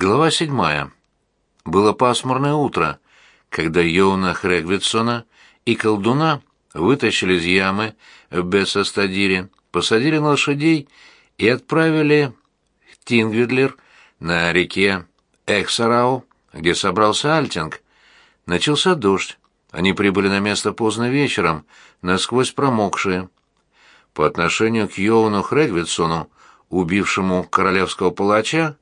Глава седьмая. Было пасмурное утро, когда Йоуна Хрегвитсона и колдуна вытащили из ямы в Бессастадире, посадили на лошадей и отправили в Тингвидлер на реке Эхсарау, где собрался Альтинг. Начался дождь. Они прибыли на место поздно вечером, насквозь промокшие. По отношению к Йоуну Хрегвитсону, убившему королевского палача,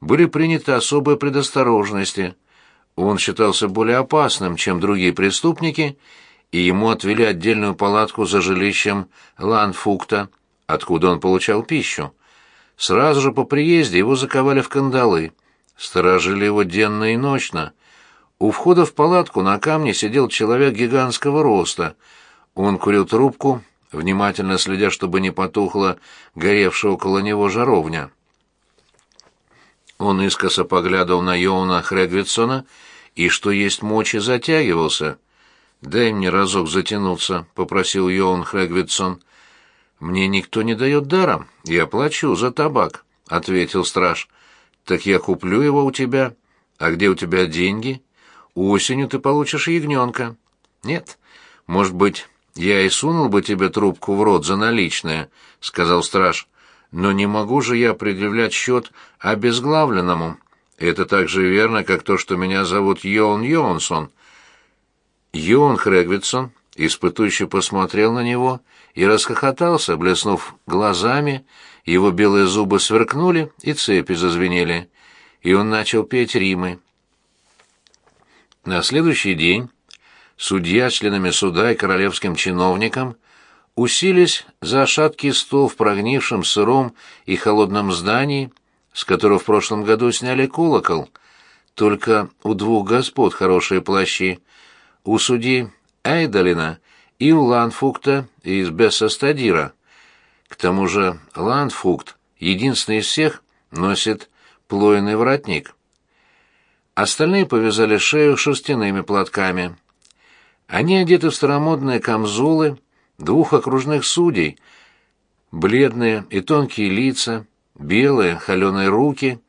были приняты особые предосторожности. Он считался более опасным, чем другие преступники, и ему отвели отдельную палатку за жилищем Ланфукта, откуда он получал пищу. Сразу же по приезде его заковали в кандалы, сторожили его денно и ночно. У входа в палатку на камне сидел человек гигантского роста. Он курил трубку, внимательно следя, чтобы не потухла горевшая около него жаровня. Он искоса поглядывал на Йоуна Хрегвитсона и, что есть мочи, затягивался. «Дай мне разок затянуться», — попросил Йоун Хрегвитсон. «Мне никто не дает даром. Я плачу за табак», — ответил страж. «Так я куплю его у тебя. А где у тебя деньги? Осенью ты получишь ягненка». «Нет. Может быть, я и сунул бы тебе трубку в рот за наличное», — сказал страж. Но не могу же я предъявлять счет обезглавленному. Это так же верно, как то, что меня зовут Йоун Йонсон. Йоун Хрегвитсон испытующе посмотрел на него и расхохотался, блеснув глазами, его белые зубы сверкнули и цепи зазвенели, и он начал петь римы. На следующий день судья членами суда и королевским чиновникам уселись за шаткий стол в прогнившем сыром и холодном здании, с которого в прошлом году сняли колокол. Только у двух господ хорошие плащи. У судьи Эйдалина и у Ланфукта из Бессастадира. К тому же Ланфукт, единственный из всех, носит плойный воротник. Остальные повязали шею шерстяными платками. Они одеты в старомодные камзолы, двух окружных судей, бледные и тонкие лица, белые холеные руки.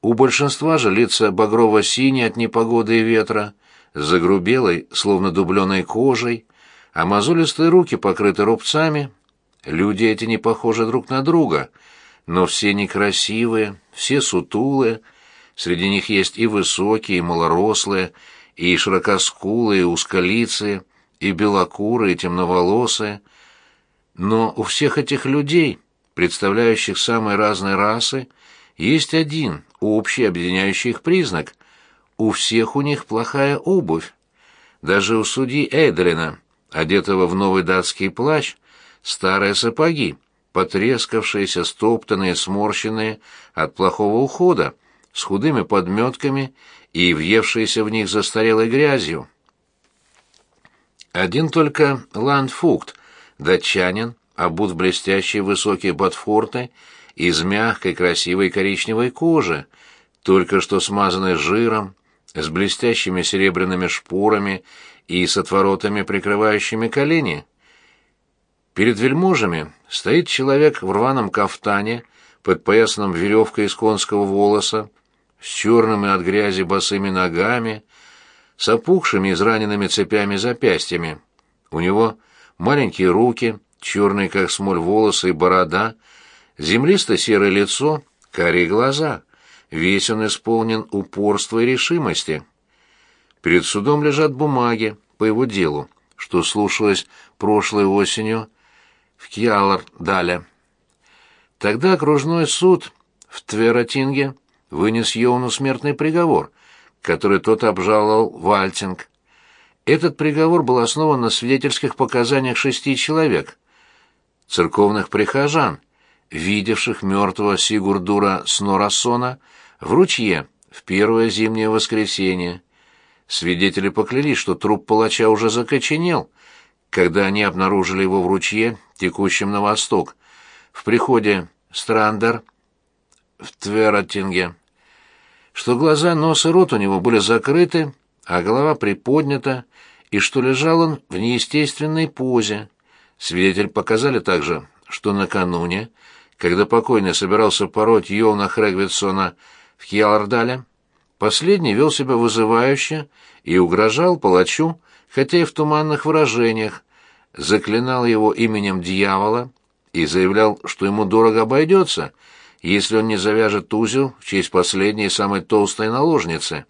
У большинства же лица багрово-синие от непогоды и ветра, с загрубелой, словно дубленой кожей, а мозолистые руки покрыты рубцами. Люди эти не похожи друг на друга, но все некрасивые, все сутулые, среди них есть и высокие, и малорослые, и широкоскулые, и узколицые, и белокурые, и темноволосые. Но у всех этих людей, представляющих самые разные расы, есть один общий объединяющий их признак. У всех у них плохая обувь. Даже у судьи Эйдрина, одетого в новый датский плащ, старые сапоги, потрескавшиеся, стоптанные, сморщенные от плохого ухода, с худыми подметками и въевшиеся в них застарелой грязью. Один только Ландфукт, датчанин, обут в блестящие высокие ботфорты из мягкой красивой коричневой кожи, только что смазанной жиром, с блестящими серебряными шпорами и с отворотами, прикрывающими колени. Перед вельможами стоит человек в рваном кафтане, подпоясанном веревкой из конского волоса, с черными от грязи босыми ногами, с опухшими израненными цепями запястьями. У него маленькие руки, черные как смоль волосы и борода, землисто-серое лицо, карие глаза. Весь он исполнен упорства и решимости. Перед судом лежат бумаги по его делу, что слушалось прошлой осенью в Кьялар-Дале. Тогда окружной суд в Твератинге вынес Йоуну смертный приговор — который тот обжаловал Вальтинг. Этот приговор был основан на свидетельских показаниях шести человек, церковных прихожан, видевших мертвого Сигурдура Снорасона в ручье в первое зимнее воскресенье. Свидетели поклялись, что труп палача уже закоченел, когда они обнаружили его в ручье, текущем на восток, в приходе Страндер в Твератинге что глаза, нос и рот у него были закрыты, а голова приподнята, и что лежал он в неестественной позе. Свидетель показали также, что накануне, когда покойный собирался пороть Йона Хрегвитсона в Хьялардале. Последний вел себя вызывающе и угрожал палачу, хотя и в туманных выражениях, заклинал его именем дьявола и заявлял, что ему дорого обойдется, если он не завяжет узел в честь последней самой толстой наложницы.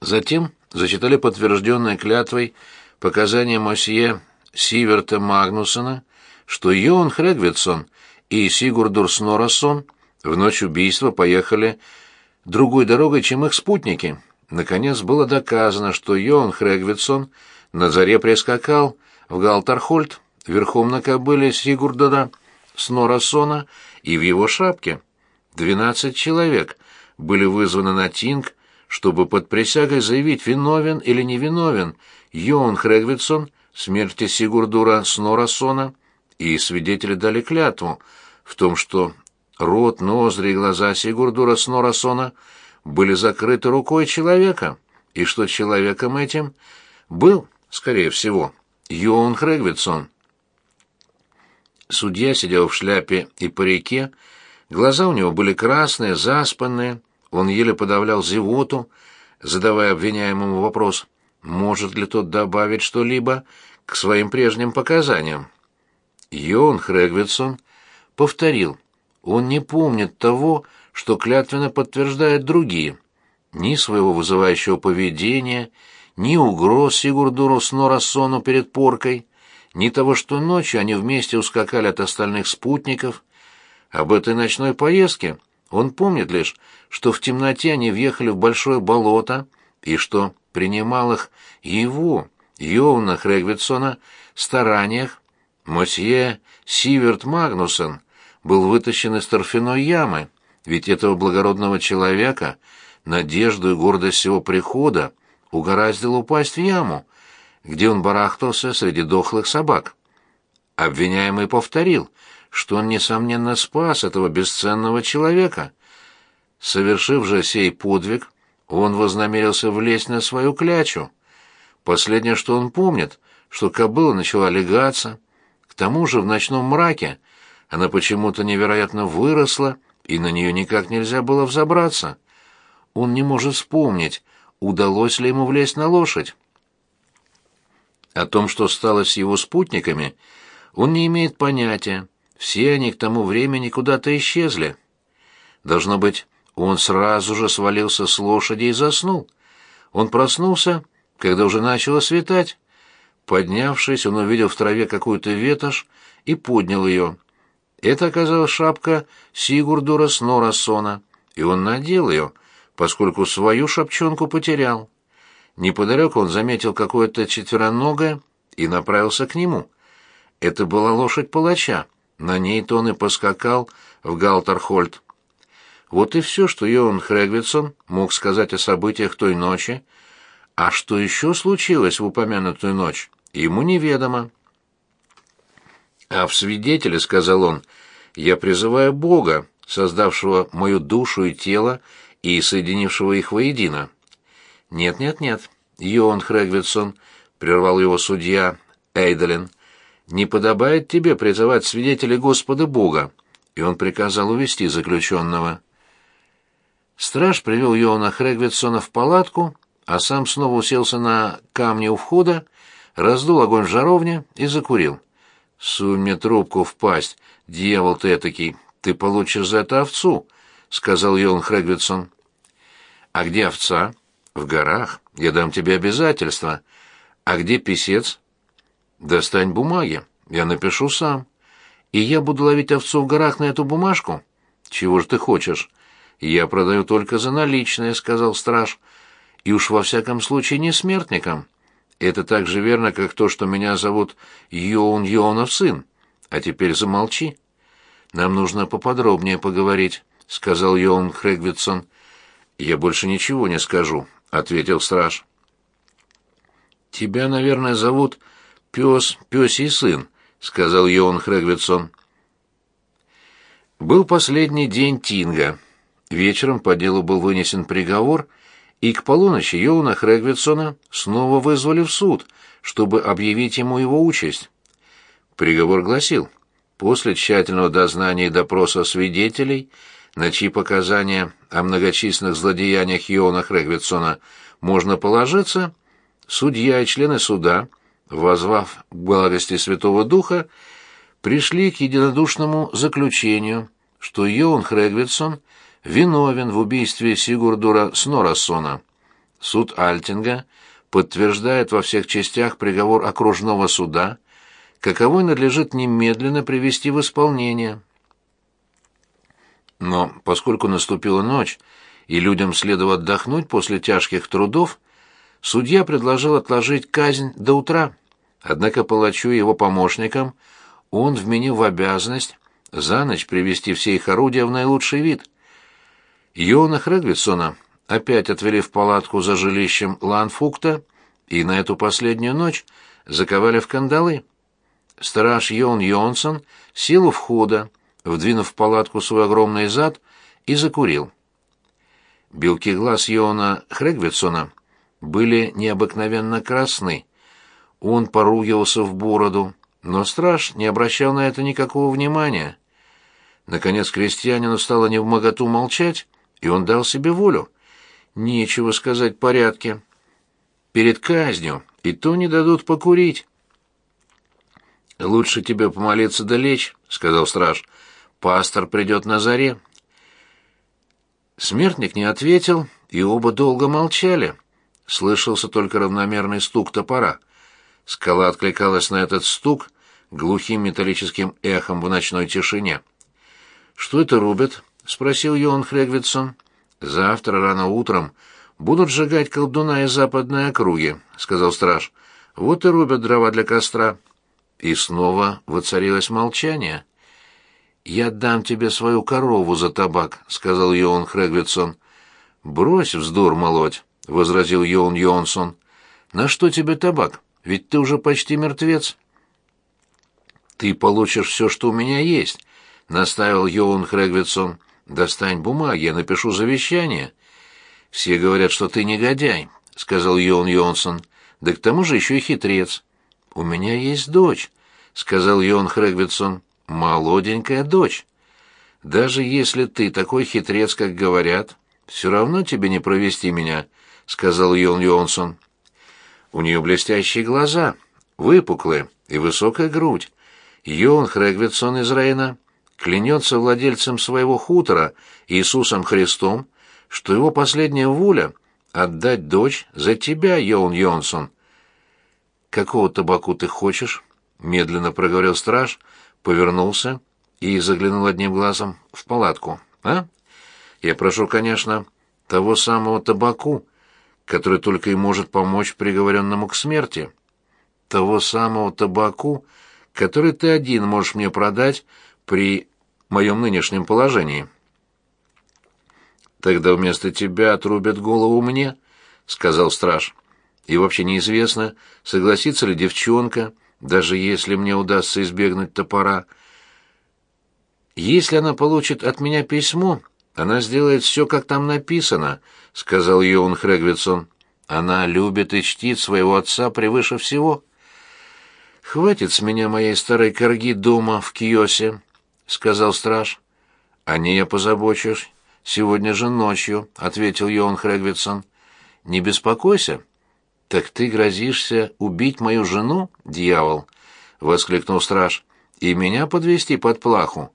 Затем зачитали подтвержденной клятвой показания мосье Сиверта Магнусона, что Йоан Хрегвитсон и Сигурдур Снорасон в ночь убийства поехали другой дорогой, чем их спутники. Наконец было доказано, что Йоан Хрегвитсон на заре прискакал в Галтархольд верхом на кобыле Сигурдора Снорасона и в его шапке. Двенадцать человек были вызваны на Тинг, чтобы под присягой заявить, виновен или невиновен Йоан Хрегвитсон смерти Сигурдура Снорасона, и свидетели дали клятву в том, что рот, ноздри и глаза Сигурдура Снорасона были закрыты рукой человека, и что человеком этим был, скорее всего, Йоан Хрегвитсон. Судья сидел в шляпе и парике, глаза у него были красные, заспанные, он еле подавлял зевоту, задавая обвиняемому вопрос, может ли тот добавить что-либо к своим прежним показаниям. Йон Хрегвитсон повторил, он не помнит того, что клятвенно подтверждают другие, ни своего вызывающего поведения, ни угроз Сигурдуру Снорасону перед поркой, ни того, что ночью они вместе ускакали от остальных спутников. Об этой ночной поездке он помнит лишь, что в темноте они въехали в большое болото и что принимал их его, Йоуна Хрегвитсона, стараниях, мосье Сиверт Магнусен был вытащен из торфяной ямы, ведь этого благородного человека, надежду и гордость его прихода, угораздило упасть в яму, где он барахтался среди дохлых собак. Обвиняемый повторил, что он, несомненно, спас этого бесценного человека. Совершив же сей подвиг, он вознамерился влезть на свою клячу. Последнее, что он помнит, что кобыла начала легаться. К тому же в ночном мраке она почему-то невероятно выросла, и на нее никак нельзя было взобраться. Он не может вспомнить, удалось ли ему влезть на лошадь. О том, что стало с его спутниками, он не имеет понятия. Все они к тому времени куда-то исчезли. Должно быть, он сразу же свалился с лошади и заснул. Он проснулся, когда уже начало светать. Поднявшись, он увидел в траве какую-то ветошь и поднял ее. Это оказалась шапка Сигурдура Снорасона, и он надел ее, поскольку свою шапчонку потерял. Неподалеку он заметил какое-то четвероногое и направился к нему. Это была лошадь палача, на ней-то он и поскакал в Галтархольд. Вот и все, что Йоан Хрегвитсон мог сказать о событиях той ночи, а что еще случилось в упомянутую ночь, ему неведомо. «А в свидетеле, — сказал он, — я призываю Бога, создавшего мою душу и тело и соединившего их воедино». «Нет, Йоан Хрегвитсон», — прервал его судья Эйделин, — «не подобает тебе призывать свидетелей Господа Бога», и он приказал увести заключенного. Страж привел Йоана Хрегвитсона в палатку, а сам снова уселся на камне у входа, раздул огонь в жаровне и закурил. «Сунь мне трубку в пасть, дьявол ты этакий, ты получишь за это овцу», — сказал Йоан Хрегвитсон. «А где овца?» «В горах. Я дам тебе обязательства. А где писец?» «Достань бумаги. Я напишу сам. И я буду ловить овцу в горах на эту бумажку?» «Чего ж ты хочешь?» «Я продаю только за наличные», — сказал страж. «И уж во всяком случае не смертникам. Это так же верно, как то, что меня зовут Йоун Йоунов сын. А теперь замолчи». «Нам нужно поподробнее поговорить», — сказал Йоун Хрегвитсон. «Я больше ничего не скажу», — ответил страж. «Тебя, наверное, зовут Пес, Пёсий сын», — сказал Йоун Хрегвитсон. Был последний день Тинга. Вечером по делу был вынесен приговор, и к полуночи Йоуна Хрегвитсона снова вызвали в суд, чтобы объявить ему его участь. Приговор гласил, после тщательного дознания и допроса свидетелей на чьи показания о многочисленных злодеяниях Йона Хрегвитсона можно положиться, судья и члены суда, возвав к благости Святого Духа, пришли к единодушному заключению, что Йон Хрегвитсон виновен в убийстве Сигурдура Снорассона. Суд Альтинга подтверждает во всех частях приговор окружного суда, каковой надлежит немедленно привести в исполнение. Но поскольку наступила ночь, и людям следовало отдохнуть после тяжких трудов, судья предложил отложить казнь до утра. Однако палачу и его помощникам он вменил в обязанность за ночь привести все их орудия в наилучший вид. Йона Хрегвитсона опять отвели в палатку за жилищем Ланфукта и на эту последнюю ночь заковали в кандалы. Страж Йон Йонсон сел у входа, вдвинув в палатку свой огромный зад, и закурил. Белки глаз Йона Хрегвитсона были необыкновенно красны. Он поругивался в бороду, но страж не обращал на это никакого внимания. Наконец крестьянину стало невмоготу молчать, и он дал себе волю. Нечего сказать порядке. Перед казнью и то не дадут покурить. «Лучше тебе помолиться да лечь», — сказал страж. «Пастор придет на заре». Смертник не ответил, и оба долго молчали. Слышался только равномерный стук топора. Скала откликалась на этот стук глухим металлическим эхом в ночной тишине. «Что это рубят?» — спросил Йоан Хрегвитсон. «Завтра рано утром будут сжигать колдуна из западной округи», — сказал страж. «Вот и рубят дрова для костра». И снова воцарилось молчание. «Я дам тебе свою корову за табак», — сказал Йоан Хрегвитсон. «Брось вздор молоть», — возразил Йоан Йонсон. «На что тебе табак? Ведь ты уже почти мертвец». «Ты получишь все, что у меня есть», — наставил Йоан Хрегвитсон. «Достань бумаги, я напишу завещание». «Все говорят, что ты негодяй», — сказал Йоан Йонсон. «Да к тому же еще и хитрец». «У меня есть дочь», — сказал Йон Хрегвитсон. «Молоденькая дочь. Даже если ты такой хитрец, как говорят, все равно тебе не провести меня», — сказал Йон Йонсон. «У нее блестящие глаза, выпуклые и высокая грудь. Йон Хрегвитсон из Рейна клянется владельцем своего хутора Иисусом Христом, что его последняя воля — отдать дочь за тебя, Йон Йонсон». «Какого табаку ты хочешь?» — медленно проговорил страж, повернулся и заглянул одним глазом в палатку. «А? Я прошу, конечно, того самого табаку, который только и может помочь приговоренному к смерти. Того самого табаку, который ты один можешь мне продать при моем нынешнем положении». «Тогда вместо тебя отрубят голову мне», — сказал страж. И вообще неизвестно, согласится ли девчонка, даже если мне удастся избегнуть топора. Если она получит от меня письмо, она сделает все, как там написано, сказал Йоун Хрегвитсон. Она любит и чтит своего отца превыше всего. Хватит с меня моей старой корги дома в Киосе, сказал страж. О ней я позабочусь сегодня же ночью, ответил Йоун Хрегвитсон. Не беспокойся, «Так ты грозишься убить мою жену, дьявол?» — воскликнул страж. «И меня подвести под плаху?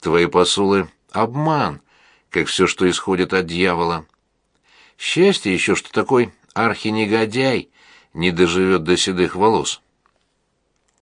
Твои посулы — обман, как все, что исходит от дьявола. Счастье еще, что такой архинегодяй не доживет до седых волос».